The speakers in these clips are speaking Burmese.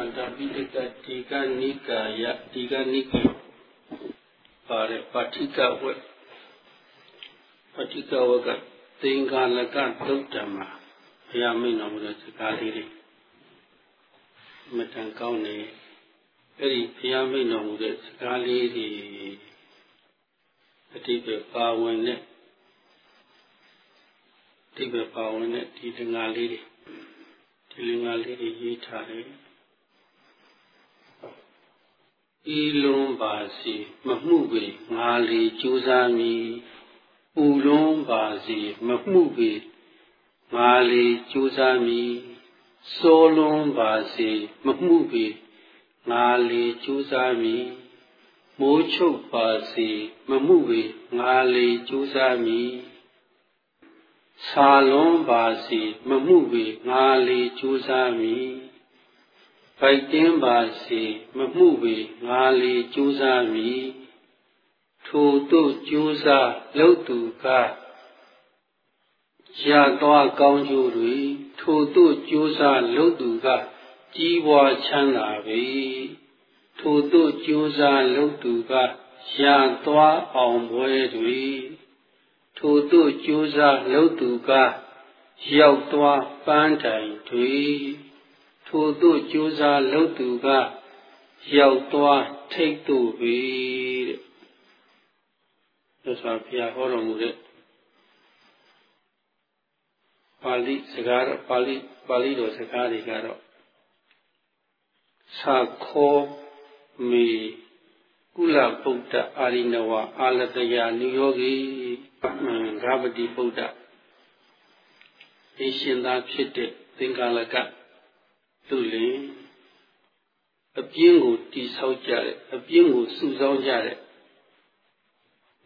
န္တာပိဋကဒီကနိကာယဒီကနိကေပါရပဋိကဝက်ပဋိကဝကသင်္ကာလကသုတ်တံမှာဘုရားမိန့်တော်မူတဲ့စကားလေးတွေမတန်ကောင်းနေအဲ့ဒီဘုရားမိန့်တော်မူတဲ့စကားလေးတွေအတိပ္ပယ်ပါဝင်တဲ့အတိပ္ပယ်ပါဝင်တဲ့ဒီတန်ဃာလေးတွေဒီလင်္ကာလေးတွေရေးထားတယ် ဤလုံးပါစီမမှုပေငါလီကြိုးစားမည်ပူလုံးပါစီမမှုပေငါလီကြိုးစားမည်စောလုံးပါစီမမှုပေငါလီကြိုးစားမည်မိုးချုပ်ပါစီမမှုပေငါလီကြိုးစားမည်ဆာလွန်ပါစီမမှုပေငါလီကြိုးစားမည် ဖိုက်တင်းပါစီမမှုပေငါလီကြိုးစားမည်ထိုတို့ကြိုးစားလုပ်သူကရသွားကောင်းကျိုးတွေထိုတို့ကြိုးစားလုပ်သူကကြီးပွားချမ်းသာပေထိုတို့ကြိုးစားလုပ်သူကရသွားအောင်ပွဲတွေထိုတို့ကြိုးစားလုပ်သူကရောက်သွားပန်းတိုင်တွေ ထိုတို့ကြိုးစားလုပ်သူကရောက်သွားထိတ်တူပြီတဲ့။ဒါဆိုဘုရားဟောတော်မူတဲ့ပါဠိစကားတော့ပါဠိပါဠိတော်စကားတွေကတော့သာခောမေကုလဗုဒ္ဓအာရိနဝအာလတယနုယောဂီဂါပတိဗုဒ္ဓအရှင်သာဖြစ်တဲ့သင်္ကာလက သူလေအပြင်းကိုတိဆောက်ကြတယ်အပြင်းကိုစုဆောင်းကြတဲ့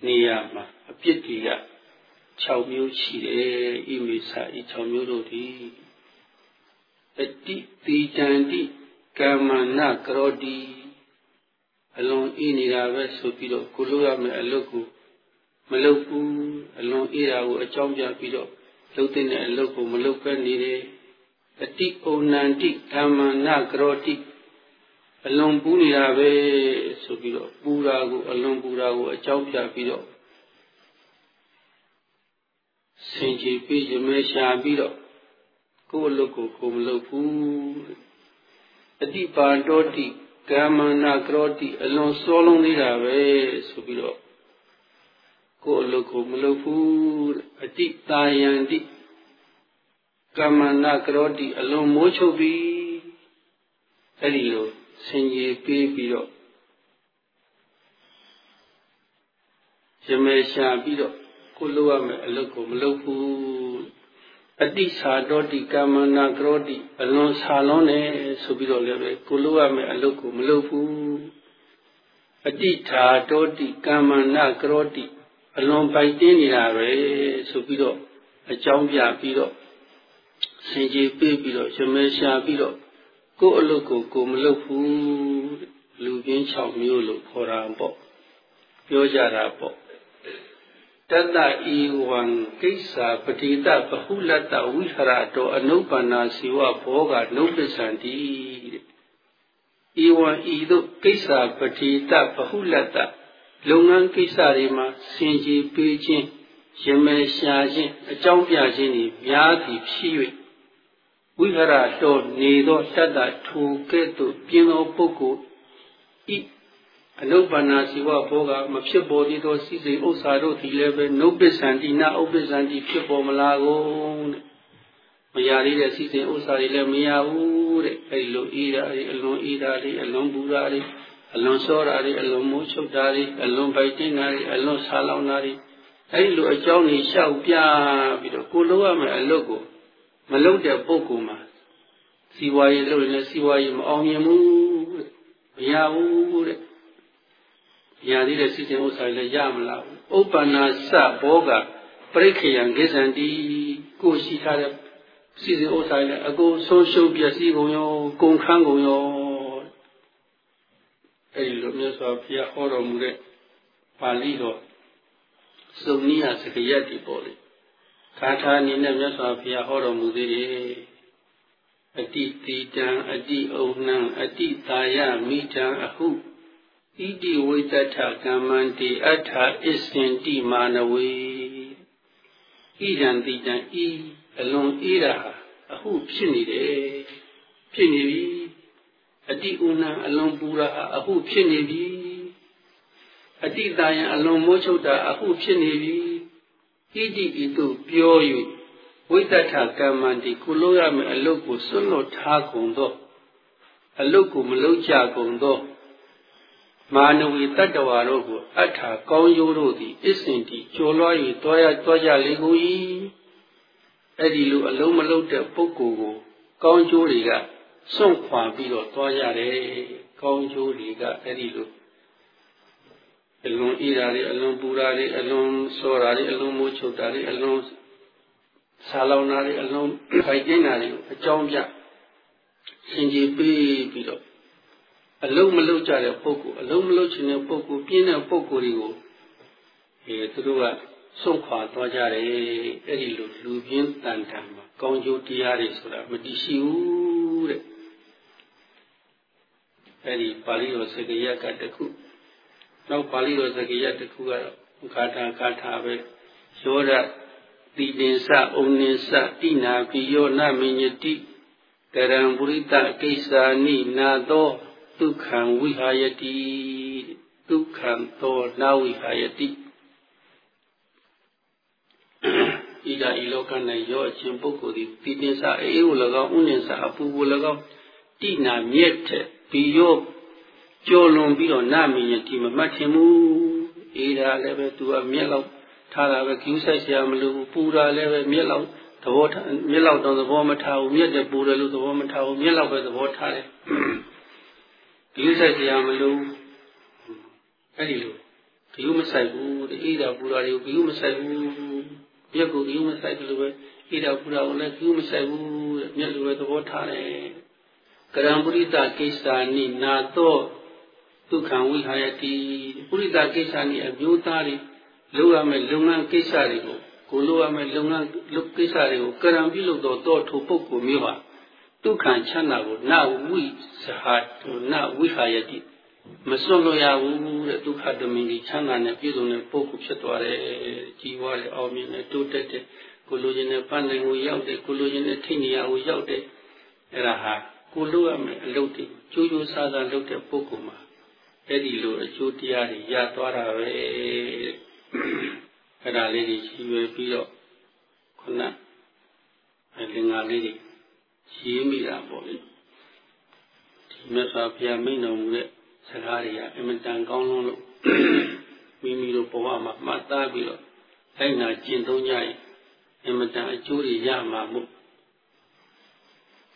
နေရာမှာအပြစ်တွေက6မျိုးရှိတယ်ဣမိစာဤ6မျိုးတို့ဒီအတိတိတန္တိကာမနကရောတိအလွန်အေးနေတာပဲဆိုပြီးတော့ကိုလို့ရမယ်အလုပ်ကိုမလုပ်ဘူးအလွန်အေးတာကိုအကြောင်းပြပြီးတော့လုပ်တဲ့အလုပ်ကိုမလုပ်ပဲနေတယ် အတိဩနန္တိဓမ္မနာကရောတိအလွန်ပူးနေတာပဲဆိုပြီးတော့ပူတာကိုအလွန်ပူတာကိုအကြောင်းပြပြီးတော့ဆင်ခြေပြီးရမဲရှာပြီးတော့ကိုယ်အလုပ်ကိုကိုမလုပ်ဘူးအတိပါတောတိကမ္မနာကရောတိအလွန်စောလုံးနေတာပဲဆိုပြီးတော့ကိုယ်အလုပ်ကိုမလုပ်ဘူးအတိတာယန္တိ ကမ္မနာကရောတိအလွန်မိုးချုပ်ပြီးအဲ့ဒီလိုဆင်ကြီးပေးပြီးတော့ရမေရှာပြီးတော့ကိုလုပ်ရမယ်အလုပ်ကိုမလုပ်ဘူးအတိသာတော်တိကမ္မနာကရောတိအလွန်ဆာလွန်တယ်ဆိုပြီးတော့လည်းပဲကိုလုပ်ရမယ်အလုပ်ကိုမလုပ်ဘူးအတိသာတော်တိကမ္မနာကရောတိအလွန်ပိုက်တင်းနေတာပဲဆိုပြီးတော့အကြောင်းပြပြီးတော့ ဆင်ကြီးပေးပြီးတော့ရမဲရှာပြီးတော့ကိုယ်အလုပ်ကိုကိုမလုပ်ဘူးလူပြင်း6မျိုးလို့ခေါ်တာပေါ့ပြောကြတာပေါ့တတဤဝံကိစ္ဆာပတိတဘဟုလတ္တဝိဟရတောအနုပ္ပန္နာစီဝဘောကနုပ္ပသန္တိတဲ့ဤဝံဤသို့ကိစ္ဆာပတိတဘဟုလတ္တလုပ်ငန်းကိစ္စတွေမှာဆင်ခြင်ပေးခြင်းရမယ်ရှာခြင်းအကြောင်းပြခြင်းတွေများသည်ဖြစ်၍ ဝိဟရတော်နေသောတတ္တထိုကဲ့သို့ပြင်းသောပုဂ္ဂိုလ်ဤအနုပ္ပန္နာစီဝဘောကမဖြစ်ပေါ်သေးသောစိစိဥစ္စာတို့သည်လည်းပဲနုပ္ပစ္ဆန္တိနာဥပ္ပစ္ဆန္တိဖြစ်ပေါ်မလာကုန်တဲ့မရသေးတဲ့စိစိဥစ္စာတွေလည်းမရဘူးတဲ့အဲဒီလိုအေးတာတွေအလွန်အေးတာတွေအလွန်ပူတာတွေအလွန်စောတာတွေအလွန်မိုးချုပ်တာတွေအလွန်ပိုက်တင်းတာတွေအလွန်ဆာလောင်တာတွေအဲဒီလိုအကြောင်းတွေရှောက်ပြပြီးတော့ကိုလိုရမယ်အလုပ်ကို မလုပ်တဲ့ပုဂ္ဂိုလ်မှာစီဝါရေးလုပ်ရင်လည်းစီဝါရေးမအောင်မြင်ဘူးတဲ့မရဘူးတဲ့ရသေးတဲ့စီစဉ်ဥစ္စာလည်းရမလားဥပ္ပန္နာစဘောကပရိခေယံကိစ္ဆန္တိကိုရှိထားတဲ့စီစဉ်ဥစ္စာလည်းအကုန်ဆုံးရှုံးပျက်စီးကုန်ရောကုန်ခန်းကုန်ရောအဲဒီလိုမြတ်စွာဘုရားဟောတော်မူတဲ့ပါဠိတော်စုံနိယစကရက်ဒီပေါ့လေ ခါထာအနေနဲ့မြတ်စွာဘုရားဟောတော်မူသေးတယ်အတိတိတံအတိဩနှံအတိတာယမိတံအဟုဣတိဝိတ္တကမ္မန္တိအထာအစ္စင်တိမာနဝေဣဒံတိတံဤအလွန်အေးတာအခုဖြစ်နေတယ်ဖြစ်နေပြီအတိဥဏအလွန်ပူတာအခုဖြစ်နေပြီအတိတာယံအလွန်မိုးချုပ်တာအခုဖြစ်နေပြီ ဣတိဤသို့ပြော၍ဝိတ္တထကမ္မန္တိကုလို့ရမယ်အလုတ်ကိုစွန့်လွတ်ထားကုန်သောအလုတ်ကိုမလုပ်ကြကုန်သောမာနဝီတတ္တဝါတို့ကိုအထာကောင်းရိုးတို့သည်အစ္စင်တိကျော်လွှား၍တွားရတွားကြလေကုန်၏အဲ့ဒီလိုအလုံးမလုံးတဲ့ပုဂ္ဂိုလ်ကိုကောင်းကျိုးတွေကစွန့်ခွာပြီးတော့တွားရတယ်ကောင်းကျိုးတွေကအဲ့ဒီလို အလွန်အေးတာတွေအလွန်ပူတာတွေအလွန်စောတာတွေအလွန်မိုးချုပ်တာတွေအလွန်ဆာလောင်တာတွေအလွန်ဖိုက်ကျင်းတာတွေအကြောင်းပြဆင်ကြီးပေးပြီးတော့အလုံးမလုံးကြတဲ့ပုဂ္ဂိုလ်အလုံးမလုံးချင်တဲ့ပုဂ္ဂိုလ်ပြင်းတဲ့ပုဂ္ဂိုလ်တွေကိုအဲသူတို့ကဆုံးခွာသွားကြတယ်အဲ့ဒီလိုလူပြင်းတန်တန်မှာကောင်းကျိုးတရားတွေဆိုတာမတည်ရှိဘူးတဲ့အဲ့ဒီပါဠိတော်စကားရကတခု နောက်ပါဠိတော်စကားရတခုကတော့ဂါထာဂါထာပဲရောဒတိတင်္စဩနိစတိနာပိယောနမိညတိကရံပုရိတကိစ္ဆာနိနာသောဒုက္ခံဝိဟာယတိဒုက္ခံသောနာဝိဟာယတိဤဒါဤလောက၌ရောအချင်းပုဂ္ဂိုလ်သည်တိတင်္စအေးကို၎င်းဥနိစအပူကို၎င်းတိနာမြက်တဲ့ဘီယော ကျော်လွန်ပြီးတော့နမင်းယတိမမှတ်ချင်ဘူးအေးဒါလည်းပဲသူကမြက်လောက်ထားတာပဲကျူးဆိုင်ဆရာမလို့ပူတာလည်းပဲမြက်လောက်သဘောထားမြက်လောက်တော့သဘောမထားဘူးမြက်တယ်ပူတယ်လို့သဘောမထားဘူးမြက်လောက်ပဲသဘောထားတယ်ကျူးဆိုင်ဆရာမလို့အဲ့ဒီလိုဘီယူမဆိုင်ဘူးအေးဒါပူတာတွေကိုဘီယူမဆိုင်ဘူးမြက်ကိုဘီယူမဆိုင်တယ်လို့ပဲအေးဒါပူတာကိုလည်းဘီယူမဆိုင်ဘူးမြက်လိုပဲသဘောထားတယ်ကရံပုရိသကိစ္စနိနာသော ဒုက္ခံဝိဟာယတိပုရိသကိစ္စနိအမျိုးသားတွေလုပ်ရမယ့်လုပ်ငန်းကိစ္စတွေကိုကိုလုပ်ရမယ့်လုပ်ငန်းလုပ်ကိစ္စတွေကိုကရံပြုလုပ်တော့တော့ထိုပုဂ္ဂိုလ်မျိုးဟာဒုက္ခံချမ်းသာကိုနဝိသဟာနဝိဟာယတိမစွန့်လို့ရဘူးတဲ့ဒုက္ခတမင်ကြီးချမ်းသာနဲ့ပြည့်စုံတဲ့ပုဂ္ဂိုလ်ဖြစ်သွားတယ်ကြီးပွားတယ်အောင်မြင်တယ်တိုးတက်တယ်ကိုလိုချင်တဲ့ပန်းနိုင်ကိုရောက်တယ်ကိုလိုချင်တဲ့ထိနေရာကိုရောက်တယ်အဲ့ဒါဟာကိုလုပ်ရမယ့်အလုပ်တွေကြိုးကြိုးစားစားလုပ်တဲ့ပုဂ္ဂိုလ်မှာ အဲ့ဒီလိုအကျိုးတရားတွေရသွားတာပဲအဲ့ဒါလေးတွေရှိရွယ်ပြီးတော့ခုနအလင်္ကာလေးတွေရှင်းမိတာပေါ့လေဒီမြတ်စွာဘုရားမိန့်တော်မူတဲ့စကားတွေကအင်မတန်ကောင်းလုံးလို့မိမိတို့ဘဝမှာမှတ်သားပြီးတော့အဲ့နာကျင့်သုံးကြရင်အင်မတန်အကျိုးတွေရမှာမို့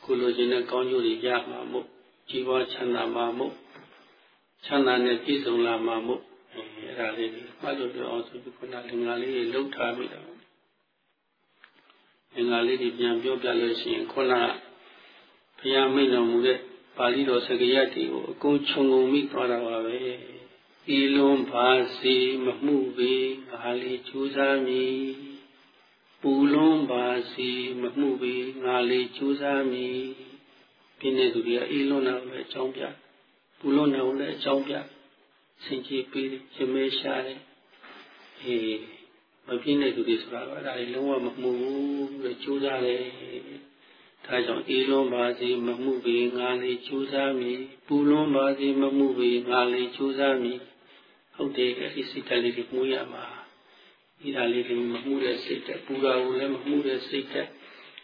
ကိုလိုချင်တဲ့ကောင်းကျိုးတွေရမှာမို့ကြီးပွားချမ်းသာမှာမို့ ချမ်းသာနဲ့ပြည့်စုံလာမှာမို့အဲအဲ့ဒါလေးတွေမှတ်လို့ပြောအောင်ဆိုပြီးခုနလင်္ကာလေးတွေလှုပ်ထားမိတာလင်္ကာလေးတွေပြန်ပြောပြလို့ရှိရင်ခုနဘုရားမိန့်တော်မူတဲ့ပါဠိတော်စကားရတွေကိုအကုန်ခြုံငုံမိသွားတာပါပဲဤလုံးပါစီမမှုပေငါလေးကြိုးစားမည်ပူလုံးပါစီမမှုပေငါလေးကြိုးစားမည်ပြင်းတဲ့သူတွေကဤလုံးနာကိုလည်းအကြောင်းပြ ပူလုံးနာကိုလည်းအကြောင်းပြဆင်ခြေပေးရမဲရှားတယ်အေးမပြင်းတဲ့သူတွေဆိုတာကအဲ့ဒါတွေလုံးဝမမှုဘူးတဲ့ကြိုးစားတယ်ဒါကြောင့်အေးလွန်ပါစေမမှုပေငါလေးကြိုးစားမည်ပူလွန်ပါစေမမှုပေငါလေးကြိုးစားမည်ဟုတ်တယ်အဲ့ဒီစိတ်ဓာတ်လေးတွေမှုရမှာဒီဓာတ်လေးတွေမမှုတဲ့စိတ်ဓာတ်ပူတာကိုလည်းမမှုတဲ့စိတ်ဓာတ်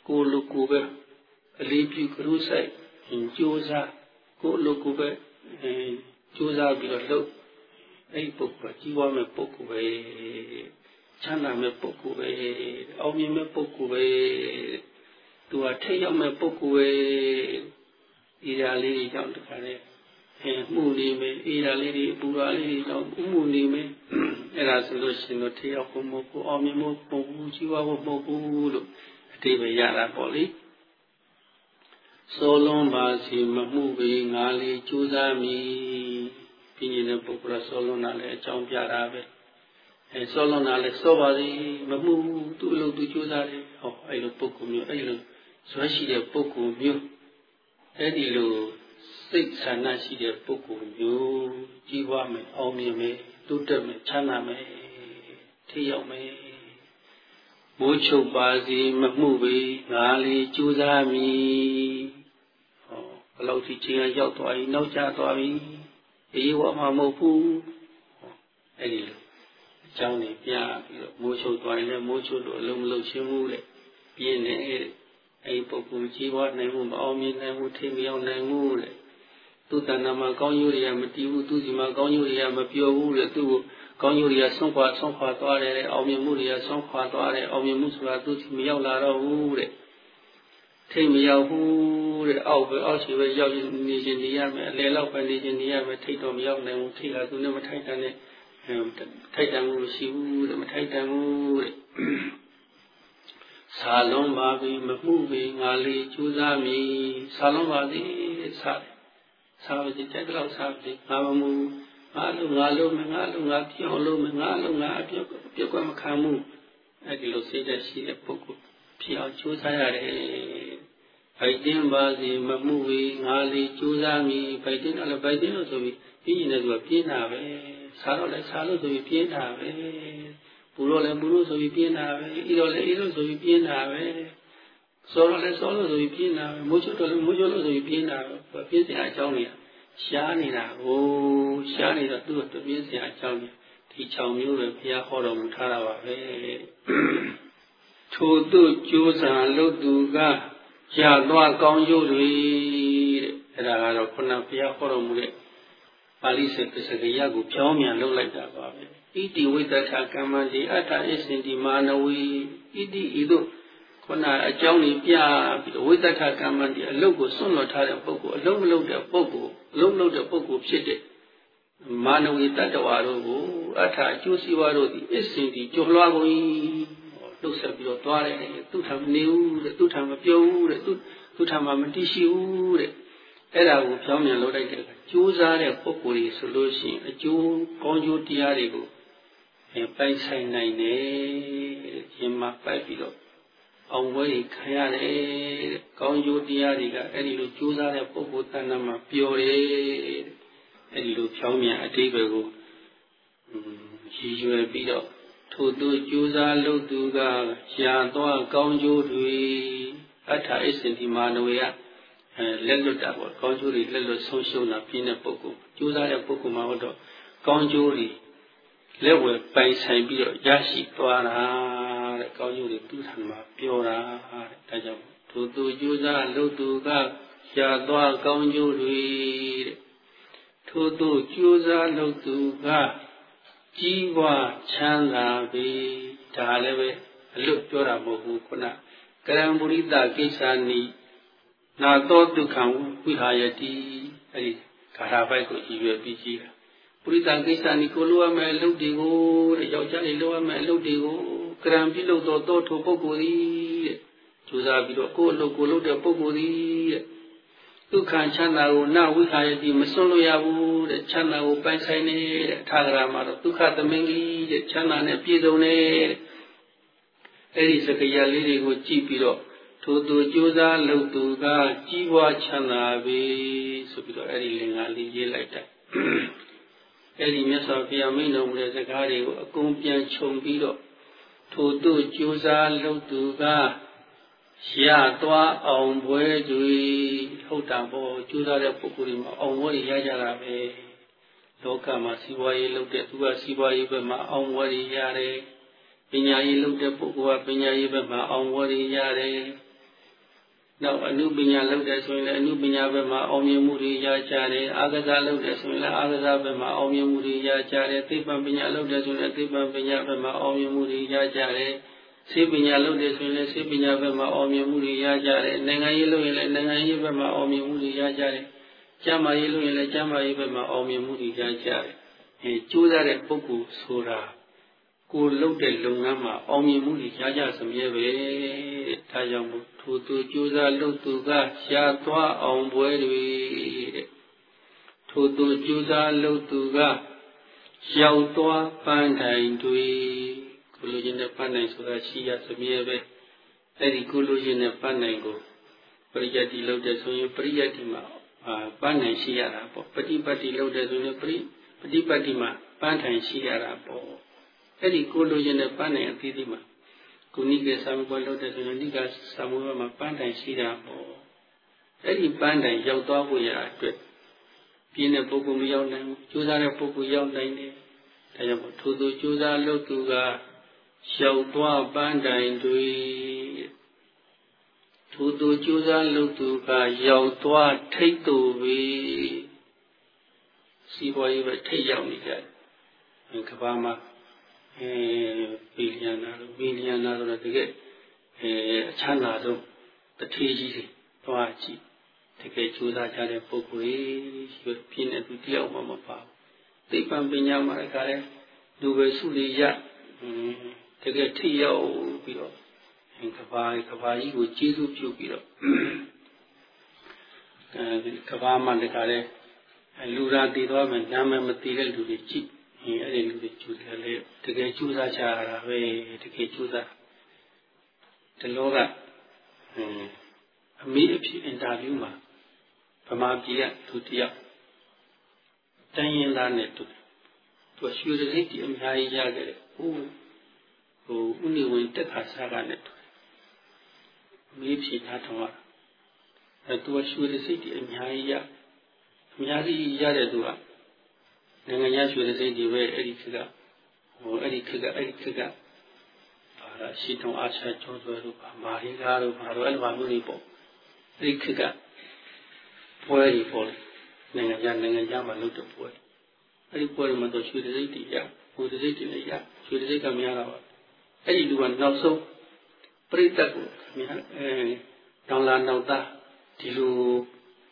ကိုလူကိုပဲအလေးပြုကရုစိုက်ကြိုးစားကိုလူကိုပဲ ကြိုးစားပြီးတော့လုပ်အဲ့ဒီပုဂ္ဂိုလ်ကြီးပွားမဲ့ပုဂ္ဂိုလ်ပဲချမ်းသာမဲ့ပုဂ္ဂိုလ်ပဲအောင်မြင်မဲ့ပုဂ္ဂိုလ်ပဲသူကထိတ်ရောက်မဲ့ပုဂ္ဂိုလ်ပဲဤရာလေးတွေကြောင့်တခါလေအဲမှုနေမယ်ဤရာလေးတွေပူရာလေးတွေကြောင့်ဥမှုနေမယ်အဲ့ဒါဆိုလို့ရှင်တို့ထိတ်ရောက်ဖို့မဟုတ်ဘူးအောင်မြင်ဖို့ပုံဘူးကြီးပွားဖို့မဟုတ်ဘူးလို့အတိပဲရတာပေါ့လေ စောလုံးပါစီမမှုပေငါလေးကြိုးစားမိပြင်းနေတဲ့ပုဂ္ဂိုလ်စောလုံးတာလည်းအကြောင်းပြတာပဲအဲစောလုံးတာလည်းစောပါစီမမှုသူ့အလုပ်သူကြိုးစားတယ်ဟောအဲ့လိုပုဂ္ဂိုလ်မျိုးအဲ့လိုဇွဲရှိတဲ့ပုဂ္ဂိုလ်မျိုးအဲ့ဒီလိုစိတ်ဆန္ဒရှိတဲ့ပုဂ္ဂိုလ်မျိုးကြီးပွားမယ်အောင်မြင်မယ်တိုးတက်မယ်ချမ်းသာမယ်ထိရောက်မယ်မိုးချုပ်ပါစေမမှုပေငါလေးကြိုးစားမည်ဟော ဘယ်လောက်ထိချိန်ရောက်သွားပြီနောက်ကျသွားပြီအေးဝမှာမဟုတ်ဘူးအဲ့ဒီလိုအကြောင်းတွေပြပြီးတော့မိုးချုပ်သွားရင်လည်းမိုးချုပ်လို့အလုံးမလုံးချင်းဘူးတဲ့ပြင်းနေအဲ့ပုဂ္ဂိုလ်ကြီးပွားနိုင်မှုမအောင်မြင်နိုင်မှုထိမရောက်နိုင်ဘူးတဲ့သူ့တဏ္ဍာမှာကောင်းကျိုးတွေကမတည်ဘူးသူ့စီမှာကောင်းကျိုးတွေကမပြောဘူးတဲ့သူ့ကိုကောင်းကျိုးတွေကဆုံးခွာဆုံးခွာသွားတယ်တဲ့အောင်မြင်မှုတွေကဆုံးခွာသွားတယ်အောင်မြင်မှုဆိုတာသူ့စီမရောက်လာတော့ဘူးတဲ့ ထိမရောက်ဘူးတဲ့အောက်ပဲအောက်ရှိပဲရောက်နေခြင်းနေရမယ်အလယ်လောက်ပဲနေခြင်းနေရမယ်ထိတော့မရောက်နိုင်ဘူးထိကသူနဲ့မထိုက်တန်တဲ့ထိုက်တန်မှုမရှိဘူးတဲ့မထိုက်တန်ဘူးတဲ့ဆာလုံးပါပြီမမှုပြီငါလေးကြိုးစားမည်ဆာလုံးပါသည်ဆာဆာပါစေတက်တော့ဆာပါစေငါမမှုငါလုံးငါလုံးငါလုံးငါပြောင်းလုံးငါလုံးငါအပြုတ်ပြုတ်ကမခံမှုအဲ့ဒီလိုစိတ်ဓာတ်ရှိတဲ့ပုဂ္ဂိုလ်ဖြစ်အောင်ကြိုးစားရတယ် ဗိုက်တင်းပါစေမမှုဝေငါလေးကြိုးစားမည်ဗိုက်တင်းတော့လည်းဗိုက်တင်းလို့ဆိုပြီးပြင်းနေတယ်ဆိုပြင်းတာပဲဆာတော့လည်းဆာလို့ဆိုပြီးပြင်းတာပဲပူတော့လည်းပူလို့ဆိုပြီးပြင်းတာပဲဤတော့လည်းဤလို့ဆိုပြီးပြင်းတာပဲစောတော့လည်းစောလို့ဆိုပြီးပြင်းတာပဲမိုးချုပ်တော့လည်းမိုးချုပ်လို့ဆိုပြီးပြင်းတာပဲပြင်းစရာအကြောင်းတွေကရှားနေတာကိုရှားနေတော့သူ့ကိုပြင်းစရာအကြောင်းတွေဒီ6မျိုးပဲဘုရားဟောတော်မူထားတာပါပဲထို့သို့ကြိုးစားလို့သူက ရသွားကောင်းကျိုးတွေတဲ့အဲ့ဒါကတော့ခုနဘုရားဟောတော်မူတဲ့ပါဠိစေပစ္စကရကိုဖြောင်းမြန်လုပ်လိုက်တာပါပဲဣတိဝိတ္တခကမ္မတိအတ္တအစ္စင်တိမာနဝီဣတိဤသို့ခုနအကြောင်းကြီးပြပြီးဝိတ္တခကမ္မတိအလုတ်ကိုစွန့်လွတ်ထားတဲ့ပုဂ္ဂိုလ်အလုံးမလုပ်တဲ့ပုဂ္ဂိုလ်အလုံးလုပ်တဲ့ပုဂ္ဂိုလ်ဖြစ်တဲ့မာနဝီတတ္တဝါတို့ကိုအထာအကျိုးစီးပွားတို့သည်အစ္စင်တိကျော်လွှားကုန်၏ လှုပ်ဆက်ပြီးတော့သွားတယ်သူထံမနေဘူးတဲ့သူထံမပြောဘူးတဲ့သူသူထံမှာမတည်ရှိဘူးတဲ့အဲ့ဒါကိုဖြောင်းပြန်လုပ်လိုက်တဲ့အခါကြိုးစားတဲ့ပုဂ္ဂိုလ်ကြီးဆိုလို့ရှိရင်အကျိုးကောင်းကျိုးတရားတွေကိုပိုင်ဆိုင်နိုင်တယ်ရှင်မပိုက်ပြီးတော့အောင်ပွဲခံရတယ်ကောင်းကျိုးတရားတွေကအဲ့ဒီလိုကြိုးစားတဲ့ပုဂ္ဂိုလ်တဏ္ဍာမှာပျော်တယ်အဲ့ဒီလိုဖြောင်းပြန်အတိပ္ပယ်ကိုရည်ရွယ်ပြီးတော့ ထို့သူကြိုးစားလုပ်သူကရှာသွားကောင်းကျိုးတွေအထာအစ္စင်ဒီမာနဝေယအဲလက်လွတ်တာပေါ့ကောင်းကျိုးတွေလက်လွတ်ဆုံးရှုံးတာပြင်းတဲ့ပုဂ္ဂိုလ်ကြိုးစားတဲ့ပုဂ္ဂိုလ်မှာတော့ကောင်းကျိုးတွေလက်ဝယ်ပိုင်ဆိုင်ပြီးတော့ရရှိသွားတာတဲ့ကောင်းကျိုးတွေသူ့ထံမှာပြောတာတဲ့ဒါကြောင့်ထို့သူကြိုးစားလုပ်သူကရှာသွားကောင်းကျိုးတွေတဲ့ထို့သူကြိုးစားလုပ်သူက ကြီးပွားချမ်းသာပြီဒါလည်းပဲအလွတ်ပြောတာမဟုတ်ဘူးခုနကရံပုရိသကိစ္ဆာနိနာသောဒုက္ခံဝိဟာယတိအဲဒီဂါထာပိုက်ကိုကြည်ရွယ်ပြီးကြည်တာပုရိသကိစ္ဆာနိကိုလိုရမယ်အလုပ်တွေကိုတဲ့ယောက်ျားလေးလိုရမယ်အလုပ်တွေကိုကရံပြုလုပ်သောသောထိုပုဂ္ဂိုလ်သည်တဲ့ကြိုးစားပြီးတော့ကိုယ်အလုပ်ကိုလုပ်တဲ့ပုဂ္ဂိုလ်သည်တဲ့ဒုက္ခချမ်းသာကိုနဝိခာယတိမစွန့်လို့ရဘူး တဲ့ချမ်းသာကိုပိုင်ဆိုင်နေတဲ့ထာဂရမှာတော့ဒုက္ခသမင်ကြီးတဲ့ချမ်းသာနဲ့ပြည့်စုံနေတဲ့အဲ့ဒီစကရလေးတွေကိုကြည့်ပြီးတော့ထိုသူကြိုးစားလုပ်သူကကြီးပွားချမ်းသာပြီဆိုပြီးတော့အဲ့ဒီလင်္ကာလေးရေးလိုက်တာအဲ့ဒီမြတ်စွာဘုရားမိန့်တော်မူတဲ့စကားတွေကိုအကုန်ပြန်ခြုံပြီးတော့ထိုသူကြိုးစားလုပ်သူက ရသွားအောင်ပွဲတွေဟုတ်တာပေါ့ကြိုးစားတဲ့ပုဂ္ဂိုလ်တွေမှာအောင်ပွဲရကြတာပဲလောကမှာစီးပွားရေးလုပ်တဲ့သူကစီးပွားရေးဘက်မှာအောင်ပွဲရတယ်ပညာရေးလုပ်တဲ့ပုဂ္ဂိုလ်ကပညာရေးဘက်မှာအောင်ပွဲရတယ်နောက်အနုပညာလုပ်တဲ့ဆိုရင်လည်းအနုပညာဘက်မှာအောင်မြင်မှုတွေရကြတယ်အာကစားလုပ်တဲ့ဆိုရင်လည်းအာကစားဘက်မှာအောင်မြင်မှုတွေရကြတယ်သိပ္ပံပညာလုပ်တဲ့ဆိုရင်လည်းသိပ္ပံပညာဘက်မှာအောင်မြင်မှုတွေရကြတယ် စေပညာလုပ်တယ်ဆိုရင်လည်းစေပညာဘက်မှာအောင်မြင်မှုတွေရကြတယ်နိုင်ငံရေးလုပ်ရင်လည်းနိုင်ငံရေးဘက်မှာအောင်မြင်မှုတွေရကြတယ်ကျမ်းမာရေးလုပ်ရင်လည်းကျမ်းမာရေးဘက်မှာအောင်မြင်မှုတွေရကြတယ်အဲကြိုးစားတဲ့ပုဂ္ဂိုလ်ဆိုတာကိုလုပ်တဲ့လုပ်ငန်းမှာအောင်မြင်မှုတွေရကြစမြဲပဲဒါကြောင့်မို့ထိုသူကြိုးစားလုပ်သူကရှားသွားအောင်ပွဲတွေတဲ့ထိုသူကြိုးစားလုပ်သူကရောက်သွားပန်းတိုင်တွေ ကိုလိုချင်တဲ့ပန်းတိုင်ဆိုတာရှိရစမြဲပဲအဲ့ဒီကိုလိုချင်တဲ့ပန်းတိုင်ကိုပရိယတ်တိလုပ်တဲ့ဆိုရင်ပရိယတ်တိမှာပန်းနိုင်ရှိရတာပေါ့ပฏิပတ်တိလုပ်တဲ့ဆိုရင်ပရိပฏิပတ်တိမှာပန်းထိုင်ရှိရတာပေါ့အဲ့ဒီကိုလိုချင်တဲ့ပန်းနိုင်အသီးသီးမှာကုဏိကေသံဘောလုပ်တဲ့ဆိုရင်ဒီကသံဘောမှာပန်းတိုင်ရှိတာပေါ့အဲ့ဒီပန်းတိုင်ရောက်သွားဖို့ရအတွက်ပြင်းတဲ့ပုဂ္ဂိုလ်မရောက်နိုင်ဘူးကြိုးစားတဲ့ပုဂ္ဂိုလ်ရောက်နိုင်တယ်ဒါကြောင့်ထိုသူကြိုးစားလုပ်သူက ရောက်သွားပန်းတိုင်တွေထိုသူကြိုးစားလုပ်သူကရောက်သွားထိတ်တူပဲစီးပွားရေးပဲထိတ်ရောက်နေကြတယ်ကဘာမှာအဲဘီလီယံနာတို့ဘီလီယံနာတို့တကယ်အဲအချမ်းသာဆုံးတထေးကြီးတွေတွားကြည့်တကယ်ကြိုးစားကြတဲ့ပုဂ္ဂိုလ်ကြီးပြင်းတဲ့သူတယောက်မှမပါဘူးသိပ္ပံပညာမှာကလည်းလူပဲစုလေးရ တကယ်ထိရောက်ပြီးတော့ကဘာကဘာကြီးကိုကျေးဇူးပြုပြီးတော့အဲကဘာမှတကလည်းလူရာတည်သွားမယ်နာမည်မတည်တဲ့လူတွေကြည့်အဲအဲ့ဒီလူတွေကျူတယ်လေတကယ်ကျူးစားချရတာပဲတကယ်ကျူးစားဒီလောကအမေအဖြစ်အင်တာဗျူးမှာဗမာပြည်ကသူတယောက်တိုင်းရင်းသားနဲ့တူသူရွှေရိတ်တီအများကြီးရခဲ့တယ်ဟို ဟိုဥနိဝင်တက်ခါစားကနဲ့တူအမေဖြေထားထောင်ရအဲသူရွှေရိတ်တီအများကြီးရအများကြီးရတဲ့သူကနိုင်ငံရရွှေစိတ်တွေပဲအဲ့ဒီခေတ်ကဟိုအဲ့ဒီခေတ်ကအဲ့ဒီခေတ်ကဘာလဲရှိတုံအားချကျော်သွဲတို့ဘာမာရီကားတို့ဘာလို့အဲ့လိုမျိုးတွေပေါ့အဲ့ဒီခေတ်ကပွဲတွေပေါ့နိုင်ငံရနိုင်ငံရမှာလုပ်တဲ့ပွဲအဲ့ဒီပွဲတွေမှာတော့ရွှေစိတ်တွေရဟိုစိတ်တွေလည်းရရွှေစိတ်ကမရတော့ဘူး အဲ့ဒီလူကနောက်ဆုံးပြိတ္တကိုမြင်အဲတောင်လာနောက်သားဒီလို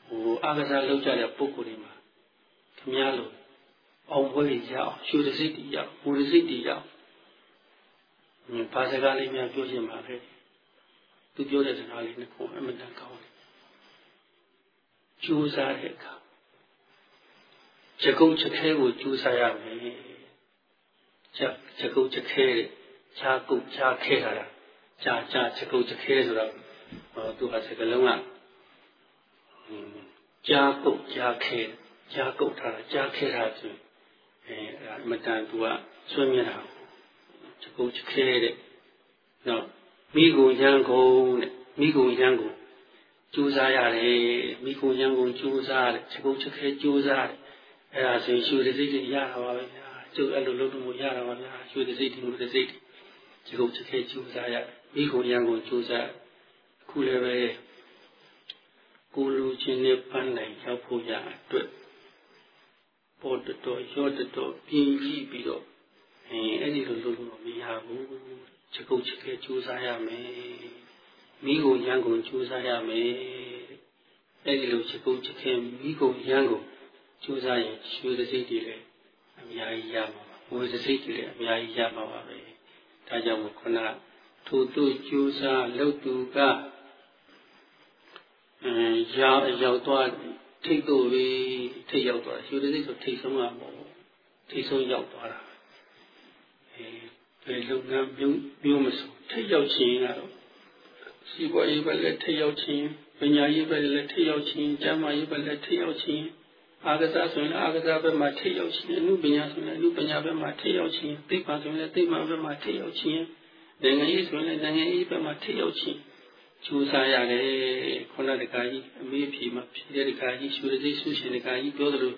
ဟိုအာကစားလုပ်ကြတဲ့ပုံကိုယ်တွေမှာခမည်းလို့အောင်ပွဲတွေရအောင်ရွှေတစိတ်တွေရအောင်ဘူတစိတ်တွေရအောင်ဘာစကားလေးများပြောချင်ပါလဲသူပြောတဲ့စကားလေးနှစ်ခုအမှန်တန်ကောင်းတယ်ကြိုးစားတဲ့အခါချက်ကုတ်ချက်ခဲကိုကြိုးစားရမယ်ချက်ချက်ကုတ်ချက်ခဲတဲ့ ခြားကုတ်ခြားခဲတာခြားခြားချက်ကုတ်ချက်ခဲဆိုတော့သူကစကလုံးကကြားကုတ်ကြားခဲကြားကုတ်ထားတာကြားခဲတာဆိုအဲအမတန်သူကဆွေးမြတာချက်ကုတ်ချက်ခဲတဲ့နော်မိကိုရန်ကုန်တဲ့မိကိုရန်ကုန်ကြိုးစားရတယ်မိကိုရန်ကုန်ကြိုးစားတယ်ချက်ကုတ်ချက်ခဲကြိုးစားတယ်အဲ့ဒါဆိုရွှေတစိတ်တွေရတာပါပဲဗျာကျုပ်အဲ့လိုလုပ်လို့ရတာပါဗျာရွှေတစိတ်တွေငွေတစိတ်တွေ ချက်ကုတ်ချက်ခဲကြိုးစားရမိကိုရန်ကုန်ကြိုးစားခုလည်းပဲကိုလူချင်းနဲ့ပန်းနိုင်ရောက်ဖို့ရအတွက်ပေါ်တတော်ရောတတော်ပြင်းကြီးပြီးတော့အဲအဲ့ဒီလိုလုပ်လို့မရဘူးချက်ကုတ်ချက်ခဲကြိုးစားရမယ်မိကိုရန်ကုန်ကြိုးစားရမယ်အဲ့ဒီလိုချက်ကုတ်ချက်ခဲမိကိုရန်ကုန်ကြိုးစားရင်ရွှေစိတ်တွေလည်းအများကြီးရမှာပါဝေစိတ်တွေလည်းအများကြီးရမှာပါပဲ ဒါကြောင့်ခုနထို့သူကြိုးစားလုပ်သူကအဲရောက်ရောက်သွားထိတ်တော့ပြီထိတ်ရောက်သွားရွှေစိတ်ဆိုထိတ်ဆုံးတာပေါ့ထိတ်ဆုံးရောက်သွားတာအဲဘယ်လုပ်ငန်းမျိုးမျိုးမဆိုထိတ်ရောက်ခြင်းကတော့စီးပွားရေးပဲလည်းထိတ်ရောက်ခြင်းပညာရေးပဲလည်းထိတ်ရောက်ခြင်းကျန်းမာရေးပဲလည်းထိတ်ရောက်ခြင်း အာကစားဆိုရင်အာကစားဘက်မှာထိတ်ရောက်ခြင်းအမှုပညာဆိုရင်အမှုပညာဘက်မှာထိတ်ရောက်ခြင်းသိပ္ပံဆိုရင်သိပ္ပံဘက်မှာထိတ်ရောက်ခြင်းနိုင်ငံရေးဆိုရင်နိုင်ငံရေးဘက်မှာထိတ်ရောက်ခြင်းကျိုးစားရတယ်ခုနတကကြီးအမေဖြေမှာဖြေတဲ့တကကြီးရွှေစိတ်ဆူရှင်တကကြီးပြောသလို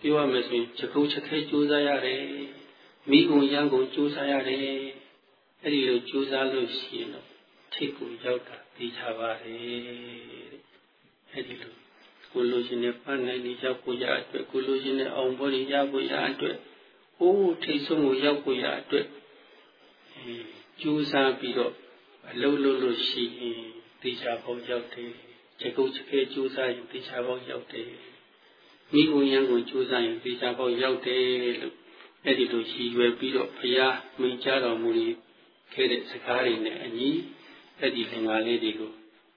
ပြောရမယ်ဆိုရင်ချက်ကုတ်ချက်ခဲကျိုးစားရတယ်မိကုံရန်ကုန်ကျိုးစားရတယ်အဲ့ဒီလိုကျိုးစားလို့ရှိရင်တော့ထိတ်ကိုရောက်တာသိချပါတယ်အဲ့ဒီလို ကိုလိုချင်တဲ့ပန်းနိုင်နေရောက်ကိုရအတွက်ကိုလိုချင်တဲ့အောင်ဘောတွေရကိုရအတွက်ဟိုးထိတ်ဆုံးကိုရောက်ကိုရအတွက်ကျိုးစားပြီးတော့အလုံးလုံးလို့ရှိရင်သိချဖို့ရောက်တယ်ချက်ကုတ်ချက်ခဲကျိုးစားရင်သိချဖို့ရောက်တယ်မိကိုရန်ကိုကျိုးစားရင်သိချဖို့ရောက်တယ်လို့အဲ့ဒီလိုရှိရွယ်ပြီးတော့ဘုရားမိန့်ကြားတော်မူခဲ့တဲ့စကားတွေနဲ့အညီအဲ့ဒီလင်္ကာလေးတွေကို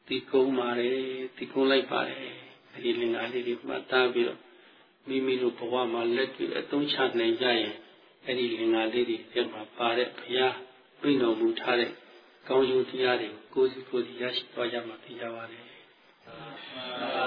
သိကုန်းပါတယ်သိကုန်းလိုက်ပါတယ်အဲ့ ဒီလင်္ကာလေးတွေမှတ်သားပြီးတော့မိမိတို့ဘဝမှာလက်တွေ့အသုံးချနိုင်ကြရင်အဲ့ဒီလင်္ကာလေးတွေပြန်မှာပါတဲ့ဘုရားပြိတော်မူထားတဲ့ကောင်းကျိုးတရားတွေကိုကိုယ်စီကိုယ်စီရရှိသွားကြမှာသိကြပါလေသ